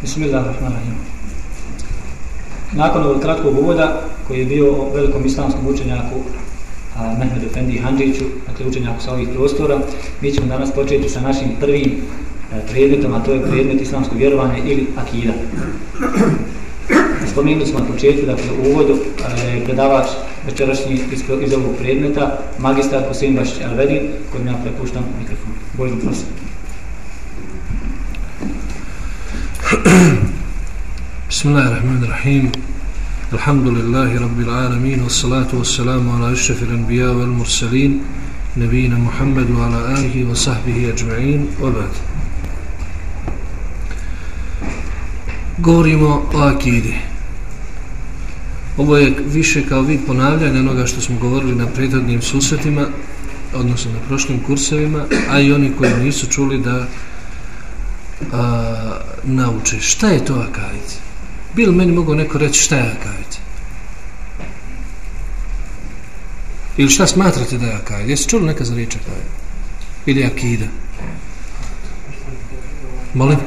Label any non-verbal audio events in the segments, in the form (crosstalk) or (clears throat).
Bismillahirrahmanirrahim. Nakon ovog kratkog uvoda koji je bio o velikom islamskom učenjaku Mehmedu Fendi Handžiću, dakle učenjaku sa ovih prostora, mi ćemo danas početi sa našim prvim e, predmetom, a to je predmet islamsko vjerovanje ili akida. Spomenuli smo na početku, dakle u uvodu je predavač večerašnji iz, iz ovog predmeta, magistar Husein Bašić Alvedin, kojim ja prepuštam mikrofon. Bojno prosim. بسم الله الرحمن الرحيم الحمد لله رب العالمين والصلاة والسلام على أشرف الأنبياء والمرسلين نبينا محمد وعلى آله وصحبه أجمعين وبعد Govorimo o akidi. Ovo je više kao vid ponavljanja onoga što smo govorili na prethodnim susretima, odnosno na prošlim kursevima, a i oni koji nisu čuli da a, nauče. Šta je to akajit? Bil meni mogu neko reći šta je akajit? Ili šta smatrate da je akajit? Jesi čuli neka za riječ akajit? Ili akida? Molim?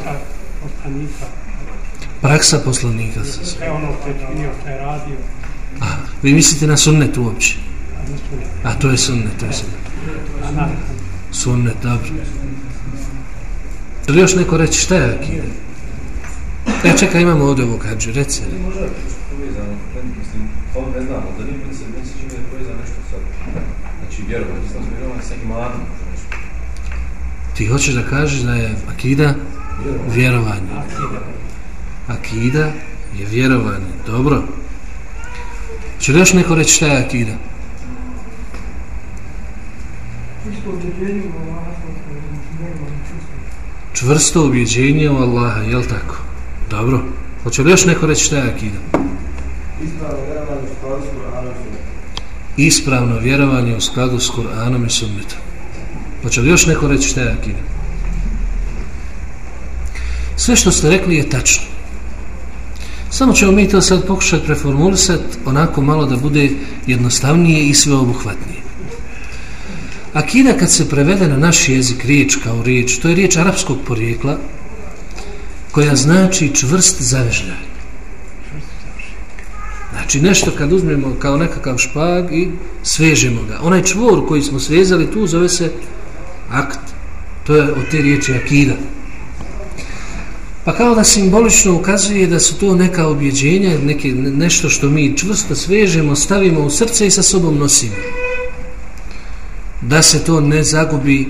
Praksa poslanika. Sve ono što je činio, što je radio. A, vi mislite na sunnet uopće? A to je sunnet, to je sunnet. Sunnet, dobro. Ili još neko reći šta je akida? E, čekaj, imamo ovdje ovog hađu, reci. Ne može povezano, mislim, ovo ne znamo, da nije se ne se čini da je povezano nešto sad. Znači, vjerovanje, islamsko vjerovanje sa imanom, nešto. Ti hoćeš da kažeš da je akida vjerovanje. Akida je vjerovanje. Dobro. Će li još neko reći šta je akida? Čvrsto ubjeđenje u Allaha, jel tako? Dobro. Hoće li još neko reći šta je akida? Ispravno vjerovanje u skladu s Kur'anom i sunnetom. Hoće li još neko reći šta je akida? Sve što ste rekli je tačno. Samo ćemo mi to sad pokušati preformulisati onako malo da bude jednostavnije i sveobuhvatnije. Akida kad se prevede na naš jezik riječ kao riječ, to je riječ arapskog porijekla koja znači čvrst zavežljaj. Znači nešto kad uzmemo kao nekakav špag i svežemo ga. Onaj čvor koji smo svezali tu zove se akt. To je od te riječi akida. Pa kao da simbolično ukazuje da su to neka objeđenja, neke, nešto što mi čvrsto svežemo, stavimo u srce i sa sobom nosimo. Da se to ne zagubi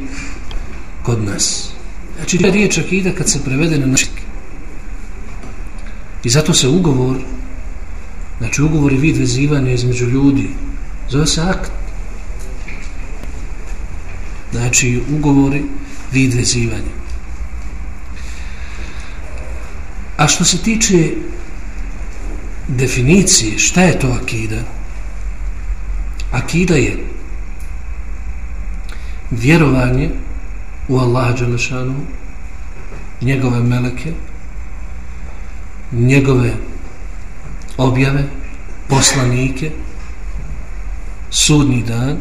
kod nas. Znači, riječ akida kad se prevede na našik. I zato se ugovor, znači ugovor je vid vezivanja između ljudi, zove se akt. Znači, ugovori vid vezivanja. A što se tiče definicije, šta je to akida? Akida je vjerovanje u Allaha Đelešanu, njegove meleke, njegove objave, poslanike, sudni dan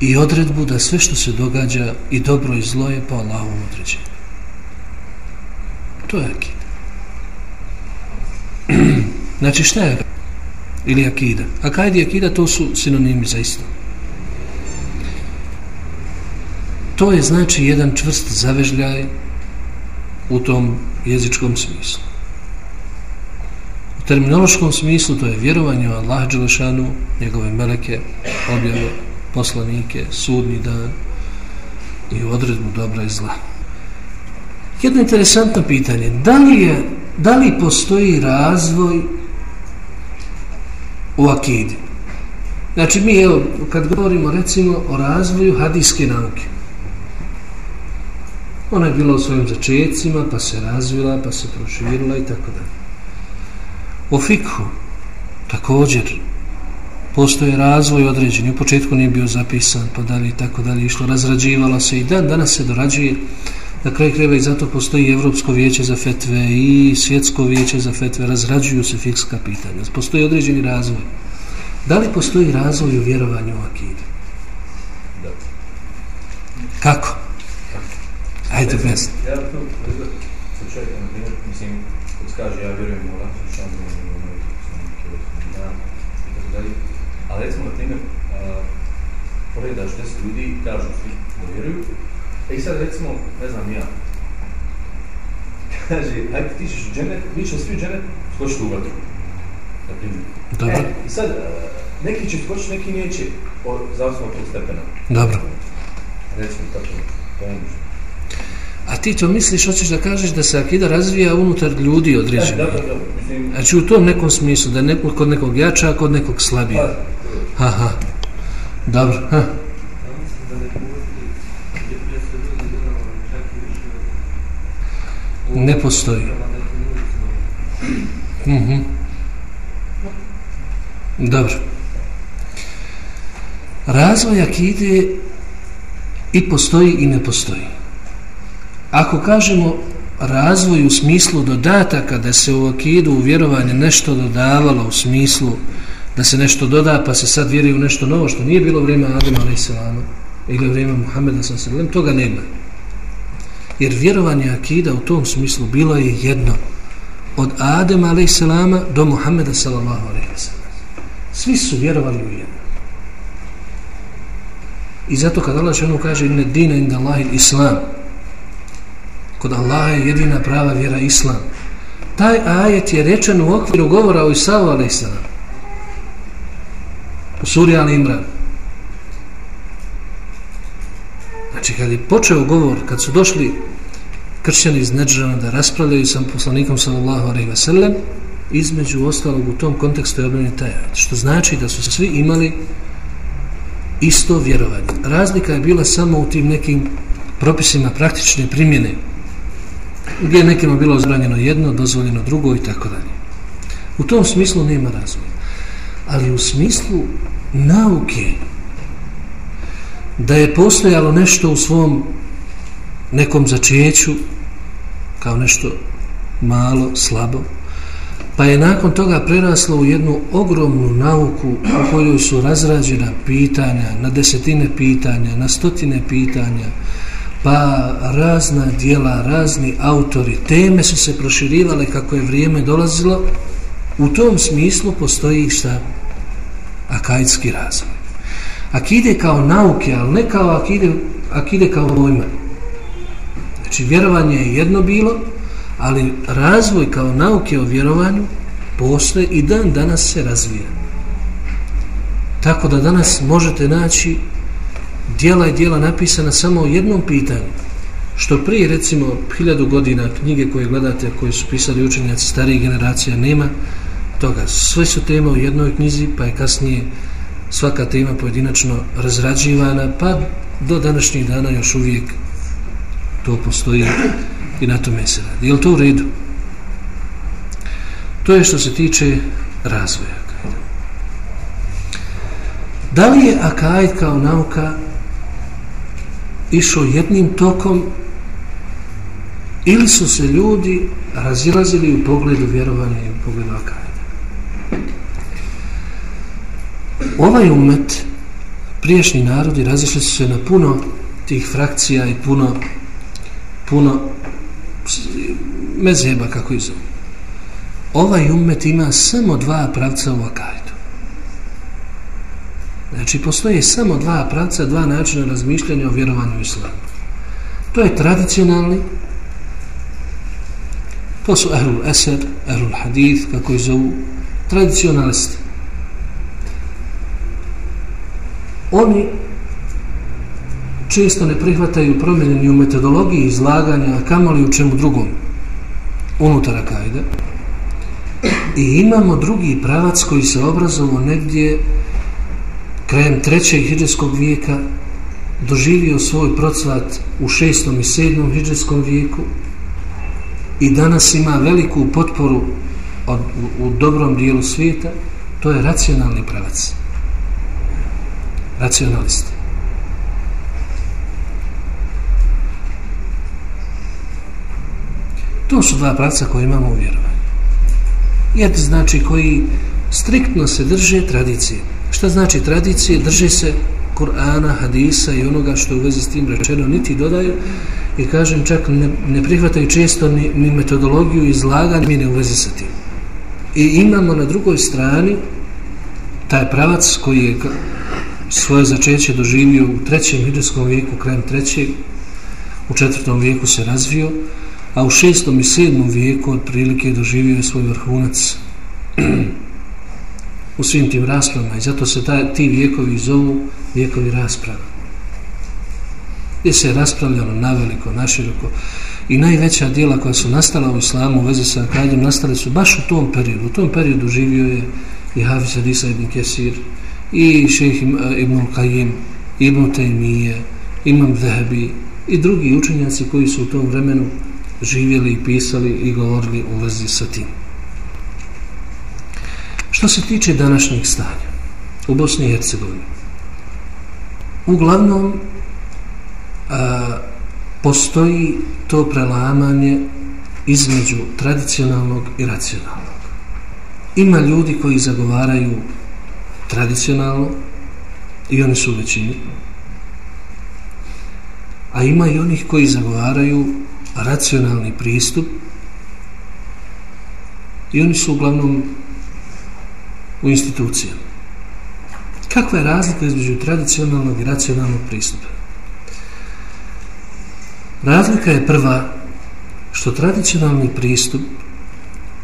i odredbu da sve što se događa i dobro i zlo je po Allahovom određenju. To je akida. (clears throat) znači šta je ili akida? Akajd i akida to su sinonimi za isto. To je znači jedan čvrst zavežljaj u tom jezičkom smislu. Terminološkom smislu to je vjerovanje u Allah Đelešanu, njegove meleke, objave, poslanike, sudni dan i odredbu dobra i zla. Jedno interesantno pitanje. Da li, je, da li postoji razvoj u akidi? Znači mi, evo, kad govorimo recimo o razvoju hadijske nauke. Ona je bila u svojim začecima, pa se razvila, pa se proširila i tako dalje. U fikhu također postoje razvoj određeni. U početku nije bio zapisan, pa dalje i tako dalje išlo. Razrađivalo se i dan danas se dorađuje Na kraju kreva i zato postoji Evropsko vijeće za fetve i Svjetsko vijeće za fetve, razrađuju se fikska pitanja. Postoji određeni razvoj. Da li postoji razvoj u vjerovanju u akidu? Kako? Ajde, bez. Ja to čovjek, na primjer, mislim, kad kaže ja vjerujem u Allah, ima moj dan, i tako dalje. Ali recimo, na primjer, pogledaš deset ljudi, kažu svi da vjeruju, e i sad recimo, ne znam ja, (laughs) kaže, ajde ti ćeš u dženet, mi ćemo svi u dženet, skočiti u vatru. Na primjer. Dobro. E, I sad, neki će skočiti, neki neće, zavisno od tog stepena. Dobro. Recimo, tako, je. A ti to misliš, hoćeš da kažeš da se akida razvija unutar ljudi E, određeni? da, mislim, Znači u tom nekom smislu, da je neko, kod nekog jača, a kod nekog slabija. pa, Aha. Dobro. Ha. Ne postoji. Mhm. Dobro. Razvoj akide i postoji i ne postoji. Ako kažemo razvoj u smislu dodataka da se u akidu u vjerovanje nešto dodavalo u smislu da se nešto doda pa se sad vjeruje u nešto novo što nije bilo vrijeme Adama a.s. ili vrijeme Muhammeda s.a.s. toga nema. Jer vjerovanje akida u tom smislu bilo je jedno od Adama a.s. do Muhammeda s.a.s. Svi su vjerovali u jedno. I zato kad Allah šanu kaže inne dina inda Allahi islam kod Allaha je jedina prava vjera islam taj ajet je rečen u okviru govora o Isavu a.s. u suri Al Imran znači kad je počeo govor kad su došli kršćani iz Neđrana da raspravljaju sa poslanikom sallallahu alaihi ve sellem između ostalog u tom kontekstu je objavljen taj ajet što znači da su svi imali isto vjerovanje. Razlika je bila samo u tim nekim propisima praktične primjene, gdje je nekima bilo zranjeno jedno, dozvoljeno drugo i tako dalje. U tom smislu nema razvoja. Ali u smislu nauke, da je postojalo nešto u svom nekom začeću, kao nešto malo, slabo, pa je nakon toga preraslo u jednu ogromnu nauku u kojoj su razrađena pitanja, na desetine pitanja, na stotine pitanja, pa razna dijela, razni autori, teme su se proširivale kako je vrijeme dolazilo, u tom smislu postoji šta? Akajski razvoj. Akide kao nauke, ali ne kao akide, akide kao vojma. Znači, vjerovanje je jedno bilo, ali razvoj kao nauke o vjerovanju postoje i dan danas se razvija. Tako da danas možete naći dijela i dijela napisana samo o jednom pitanju. Što prije, recimo, hiljadu godina knjige koje gledate, koje su pisali učenjaci starijih generacija, nema toga. Sve su tema u jednoj knjizi, pa je kasnije svaka tema pojedinačno razrađivana, pa do današnjih dana još uvijek to postoji i na tome se radi. Je to u redu? To je što se tiče razvoja akajda. Da li je akajd kao nauka išao jednim tokom ili su se ljudi razilazili u pogledu vjerovanja i u pogledu akajda? Ovaj umet, priješnji narodi, razišli su se na puno tih frakcija i puno puno mezheba kako je zove. Ovaj umet ima samo dva pravca u akajdu. Znači, postoje samo dva pravca, dva načina razmišljanja o vjerovanju u islamu. To je tradicionalni, to su Ahlul Eser, Ahlul Hadith, kako je zovu, tradicionalisti. Oni često ne prihvataju promjene ni u metodologiji izlaganja, a kamoli u čemu drugom unutar akajda. I imamo drugi pravac koji se obrazovao negdje krajem trećeg hidžeskog vijeka, doživio svoj procvat u šestom i sedmom hidžeskom vijeku i danas ima veliku potporu od, u, u dobrom dijelu svijeta, to je racionalni pravac. Racionalisti. To su dva pravca koje imamo u vjerovanju. Jedni znači koji striktno se drže tradicije. Šta znači tradicije? Drže se Kur'ana, hadisa i onoga što u vezi s tim rečeno niti dodaju i kažem čak ne, ne prihvataju često ni, ni metodologiju izlaganja mine u vezi sa tim. I imamo na drugoj strani taj pravac koji je svoje začeće doživio u trećem hiđarskom vijeku, krajem trećeg, u četvrtom vijeku se razvio, a u šestom i sedmom vijeku otprilike doživio je svoj vrhunac (clears throat) u svim tim raspravama i zato se taj, ti vijekovi zovu vijekovi rasprava. Gdje se je raspravljalo naveliko, naširoko i najveća dijela koja su nastala u islamu u vezi sa akadijom nastale su baš u tom periodu. U tom periodu živio je i Hafiz Hadisa ibn Kesir i šeheh ibn Qajim ibn Taymiye imam Zahabi i drugi učenjaci koji su u tom vremenu živjeli i pisali i govorili u vezi sa tim. Što se tiče današnjeg stanja u Bosni i Hercegovini, uglavnom a, postoji to prelamanje između tradicionalnog i racionalnog. Ima ljudi koji zagovaraju tradicionalno i oni su u većini, a ima i onih koji zagovaraju racionalni pristup i oni su uglavnom u institucijama. Kakva je razlika između tradicionalnog i racionalnog pristupa? Razlika je prva što tradicionalni pristup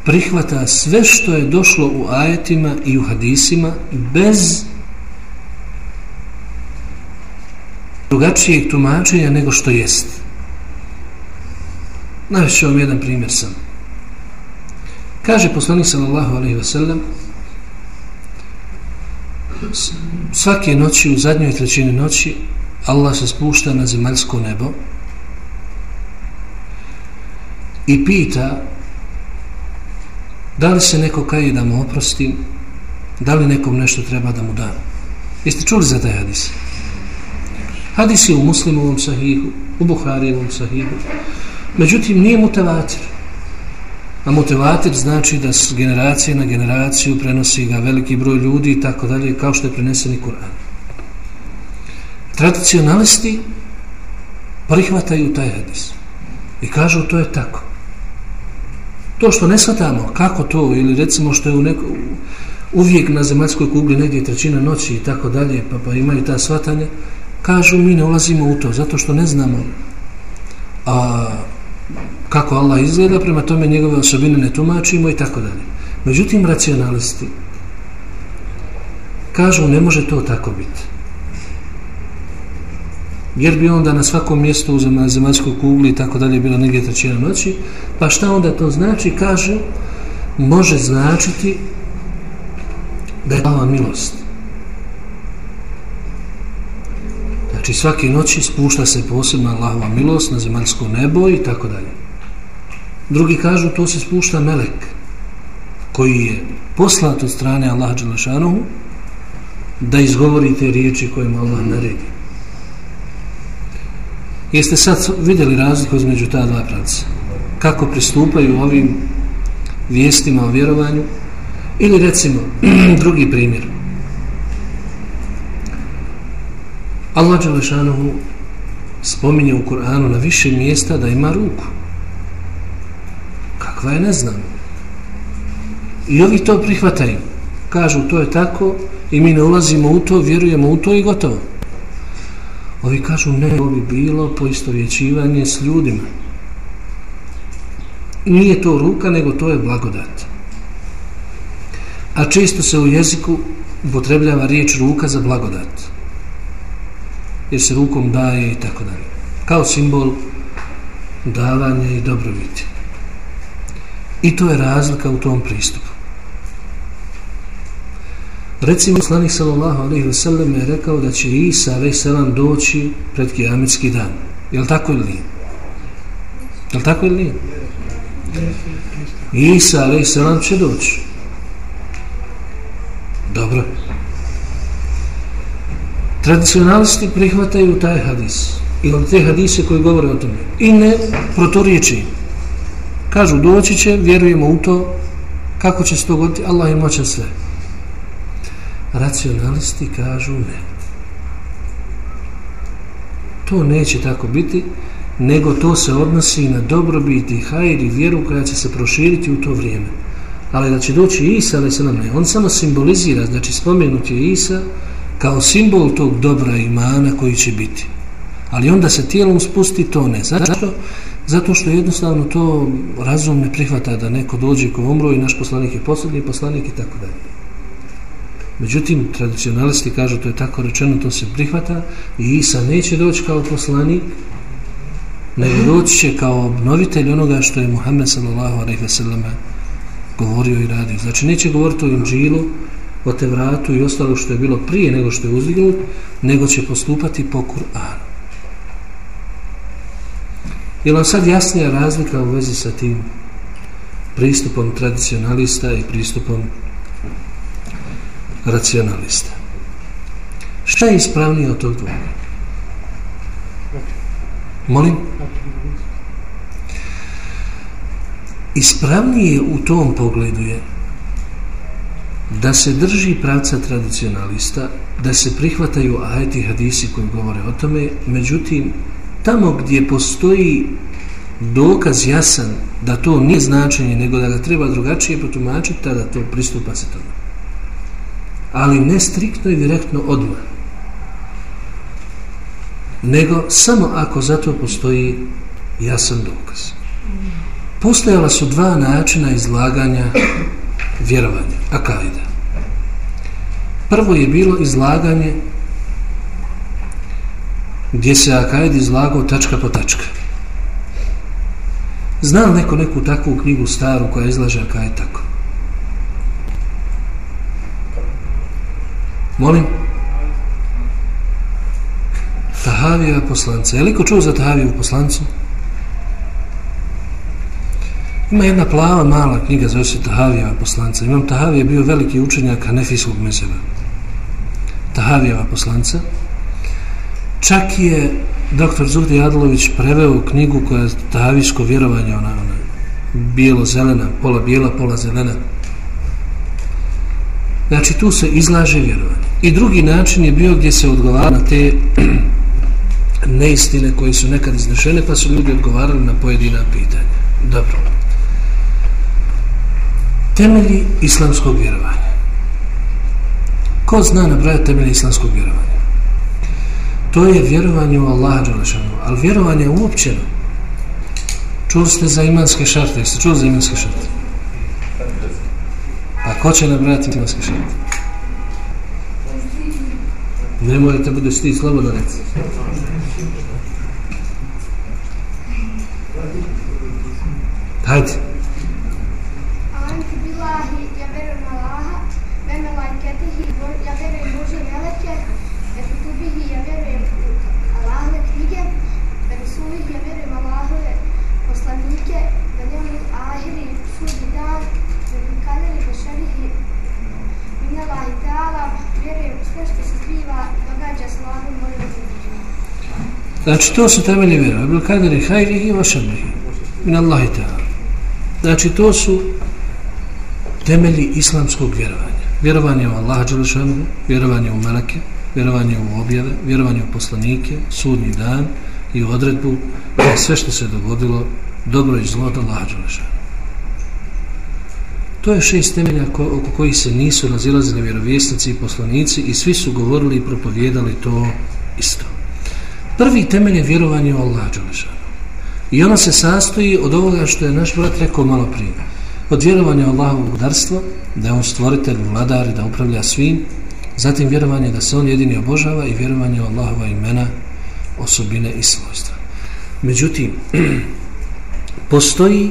prihvata sve što je došlo u ajetima i u hadisima bez drugačijeg tumačenja nego što jest. Najviše vam jedan primjer sam. Kaže poslanik sallallahu alaihi wa sallam svake noći u zadnjoj trećini noći Allah se spušta na zemaljsko nebo i pita da li se neko kaje da mu oprosti da li nekom nešto treba da mu da. Jeste čuli za taj hadis? Hadis je u muslimovom sahihu u Buharijevom sahihu. Međutim nije mutavatir A motivator znači da s generacije na generaciju prenosi ga veliki broj ljudi i tako dalje, kao što je preneseni Kur'an. Tradicionalisti prihvataju taj hadis i kažu to je tako. To što ne shvatamo, kako to, ili recimo što je u neko, uvijek na zemaljskoj kugli negdje trećina noći i tako dalje, pa, pa imaju ta shvatanje, kažu mi ne ulazimo u to, zato što ne znamo a, kako Allah izgleda, prema tome njegove osobine ne tumačimo i tako dalje. Međutim, racionalisti kažu ne može to tako biti. Jer bi onda na svakom mjestu u zemaljskoj kugli i tako dalje bila negdje trećina noći, pa šta onda to znači? Kaže, može značiti da je Allahova milost. Znači svake noći spušta se posebna Allahova milost na zemaljsko nebo i tako dalje. Drugi kažu to se spušta melek koji je poslat od strane Allaha Đelešanohu da izgovori te riječi koje mu Allah naredi. Jeste sad vidjeli razliku između ta dva pravca? Kako pristupaju ovim vijestima o vjerovanju? Ili recimo, (clears throat) drugi primjer. Allah Đelešanohu spominje u Kur'anu na više mjesta da ima ruku Dakle, kakva je ne znam. I ovi to prihvataju. Kažu to je tako i mi ne ulazimo u to vjerujemo u to i gotovo. Ovi kažu ne ovo bi bilo poistovjećivanje s ljudima. Nije to ruka nego to je blagodat. A često se u jeziku upotrebljava riječ ruka za blagodat. Jer se rukom daje i tako dalje. Kao simbol davanja i dobrobiti. I to je razlika u tom pristupu. Recimo, slanik sallallahu alaihi wa sallam je rekao da će Isa alaihi sallam doći pred kiametski dan. Je li tako ili nije? Je li tako ili nije? Isa alaihi sallam će doći. Dobro. Tradicionalisti prihvataju taj hadis. Ili te hadise koji govore o tome. I ne protoriječi. Kažu doći će, vjerujemo u to, kako će se to goditi, Allah je moćan sve. Racionalisti kažu ne. To neće tako biti, nego to se odnosi na dobrobit i hajr i vjeru koja će se proširiti u to vrijeme. Ali da će doći Isa, ali se nam ne, on samo simbolizira, znači spomenut je Isa kao simbol tog dobra imana koji će biti. Ali onda se tijelom spusti to ne. Zašto? Zato što jednostavno to razum ne prihvata da neko dođe ko umro i naš poslanik je posljednji poslanik i tako dalje. Međutim, tradicionalisti kažu to je tako rečeno, to se prihvata i Isa neće doći kao poslanik, nego doći će kao obnovitelj onoga što je Muhammed sallallahu alaihi ve selleme govorio i radio. Znači, neće govoriti o Inđilu, o Tevratu i ostalo što je bilo prije nego što je uzdignut, nego će postupati po Kur'anu. Je li sad jasnija razlika u vezi sa tim pristupom tradicionalista i pristupom racionalista? Šta je ispravnije od tog dvoga? Molim? Ispravnije u tom pogledu je da se drži pravca tradicionalista, da se prihvataju ajeti hadisi koji govore o tome, međutim, tamo gdje postoji dokaz jasan da to nije značenje, nego da ga treba drugačije potumačiti, tada to pristupa se tome. Ali ne striktno i direktno odmah. Nego samo ako za to postoji jasan dokaz. Postojala su dva načina izlaganja vjerovanja, akajda. Prvo je bilo izlaganje gdje se Akajd izlagao tačka po tačka. Zna li neko neku takvu knjigu staru koja izlaže Akajd tako? Molim? Tahavija poslanca. Je li ko čuo za Tahaviju poslancu? Ima jedna plava mala knjiga zove se Tahavijeva poslanca. Imam Tahavije bio veliki učenjak Hanefijskog mezeba. Tahavijeva poslanca. Čak je dr. Zuhdi Adlović preveo knjigu koja je taviško vjerovanje, ona, ona bijelo-zelena, pola bijela, pola zelena. Znači, tu se izlaže vjerovanje. I drugi način je bio gdje se odgovara na te (clears throat) neistine koje su nekad iznešene, pa su ljudi odgovarali na pojedina pitanja. Dobro. Temelji islamskog vjerovanja. Ko zna nabrajati temelji islamskog vjerovanja? To je vjerovanje u Allaha Đalešanu, ali vjerovanje uopćeno. Čuli ste za imanske šarte, jeste čuli za imanske šarte? Pa ko će nabrati imanske šarte? Ne morate bude sti slobodno reci. Hajde. Znači, to su temelje vjera. Abdul kaderi hajrihi i šabrihi. Min Allahi ta'ala. Znači, to su temelji islamskog vjerovanja. Vjerovanje u Allaha Đelešanu, vjerovanje u meleke, vjerovanje u objave, vjerovanje u poslanike, sudnji dan i odredbu da sve što se dogodilo dobro i zlo od Allaha Đelešanu. To je šest temelja ko, oko kojih se nisu nazilazili vjerovjesnici i poslanici i svi su govorili i propovjedali to isto. Prvi temelj je vjerovanje u Allah Đelešanu. I ono se sastoji od ovoga što je naš brat rekao malo prije. Od vjerovanja u Allahovu da je on stvoritelj, vladar, da upravlja svim, zatim vjerovanje da se on jedini obožava i vjerovanje u Allahova imena, osobine i svojstva. Međutim, (clears throat) postoji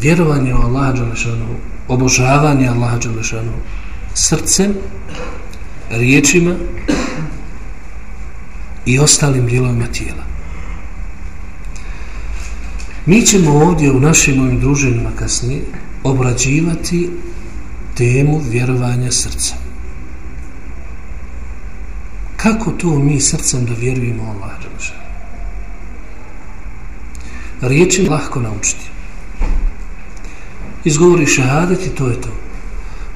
vjerovanje u Allaha Đelešanu, obožavanje Allaha Đelešanu srcem, riječima i ostalim dijelovima tijela. Mi ćemo ovdje u našim ovim druženjima kasnije obrađivati temu vjerovanja srca. Kako to mi srcem da vjerujemo u Allah? Riječi lahko naučiti. Izgovori šahadet i to je to.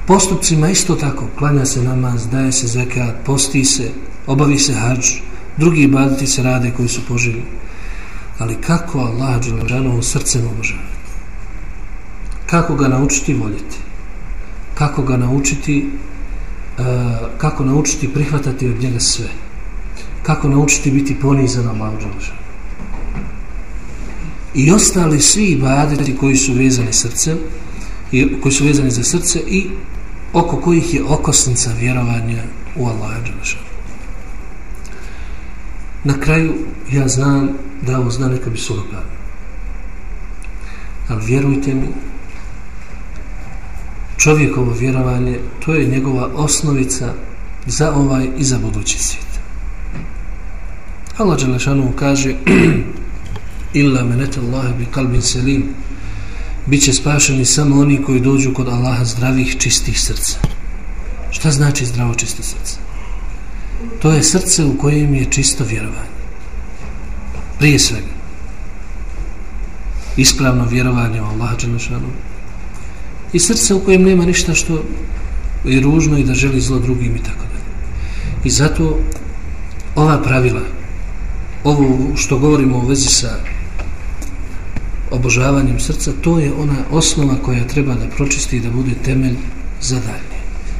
Postupcima isto tako. Klanja se namaz, daje se zekat, posti se, obavi se hađ, drugi ibadeti se rade koji su poželjni. ali kako Allah Đelešanovo srcem obožavati kako ga naučiti voljeti kako ga naučiti uh, kako naučiti prihvatati od njega sve kako naučiti biti ponizan Allah Đelešanovo? i ostali svi ibadeti koji su vezani srcem i koji su vezani za srce i oko kojih je okosnica vjerovanja u Allaha Đelešanu. Na kraju ja znam da ovo zna neka bi suroga. Ali vjerujte mi, čovjekovo vjerovanje, to je njegova osnovica za ovaj i za budući svijet. Allah Đelešanu kaže (clears throat) illa menete Allahe bi kalbin selim Biće spašeni samo oni koji dođu kod Allaha zdravih, čistih srca. Šta znači zdravo, čisto srce? To je srce u kojem je čisto vjerovanje. Prije svega. Ispravno vjerovanje u Allaha Đelešanu. I srce u kojem nema ništa što je ružno i da želi zlo drugim i tako dalje. I zato ova pravila, ovo što govorimo u vezi sa obožavanjem srca, to je ona osnova koja treba da pročisti i da bude temelj za dalje.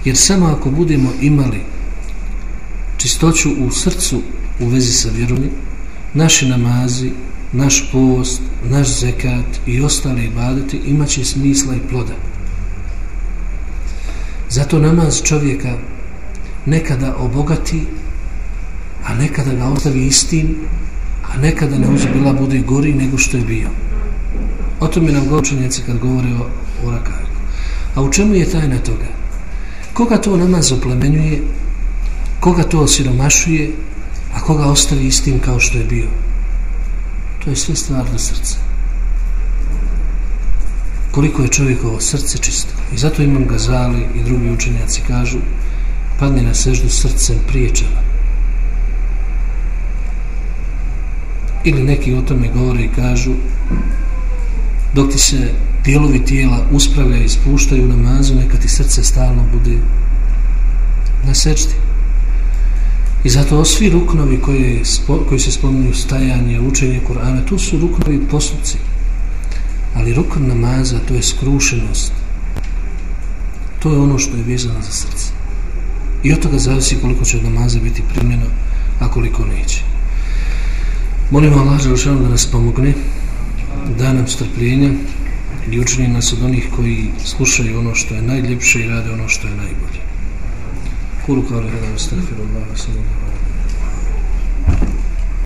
Jer samo ako budemo imali čistoću u srcu u vezi sa vjerom, naši namazi, naš post, naš zekat i ostale ibadete imaće smisla i ploda. Zato namaz čovjeka nekada obogati, a nekada ga ostavi istim, a nekada ne bila bude gori nego što je bio. O tome nam gočenjaci kad govore o, o rakajku. A u čemu je tajna toga? Koga to namaz oplemenjuje, koga to osiromašuje, a koga ostavi istim kao što je bio? To je sve stvar na srce. Koliko je čovjekovo srce čisto. I zato imam gazali i drugi učenjaci kažu padne na seždu srcem priječava. Ili neki o tome govore i kažu dok ti se dijelovi tijela uspravljaju i spuštaju na mazu, neka ti srce stalno bude na seždi. I zato svi ruknovi koji, koji se spominju stajanje, učenje Kur'ana, tu su ruknovi postupci. Ali rukn namaza, to je skrušenost. To je ono što je vezano za srce. I od toga zavisi koliko će od namaza biti primljeno, a koliko neće. Molim Allah da nas pomogne da nam strpljenja i učini nas od onih koji slušaju ono što je najljepše i rade ono što je najbolje. قولوا قال هذا واستغفر الله vas الله عليه sallallahu alaihi.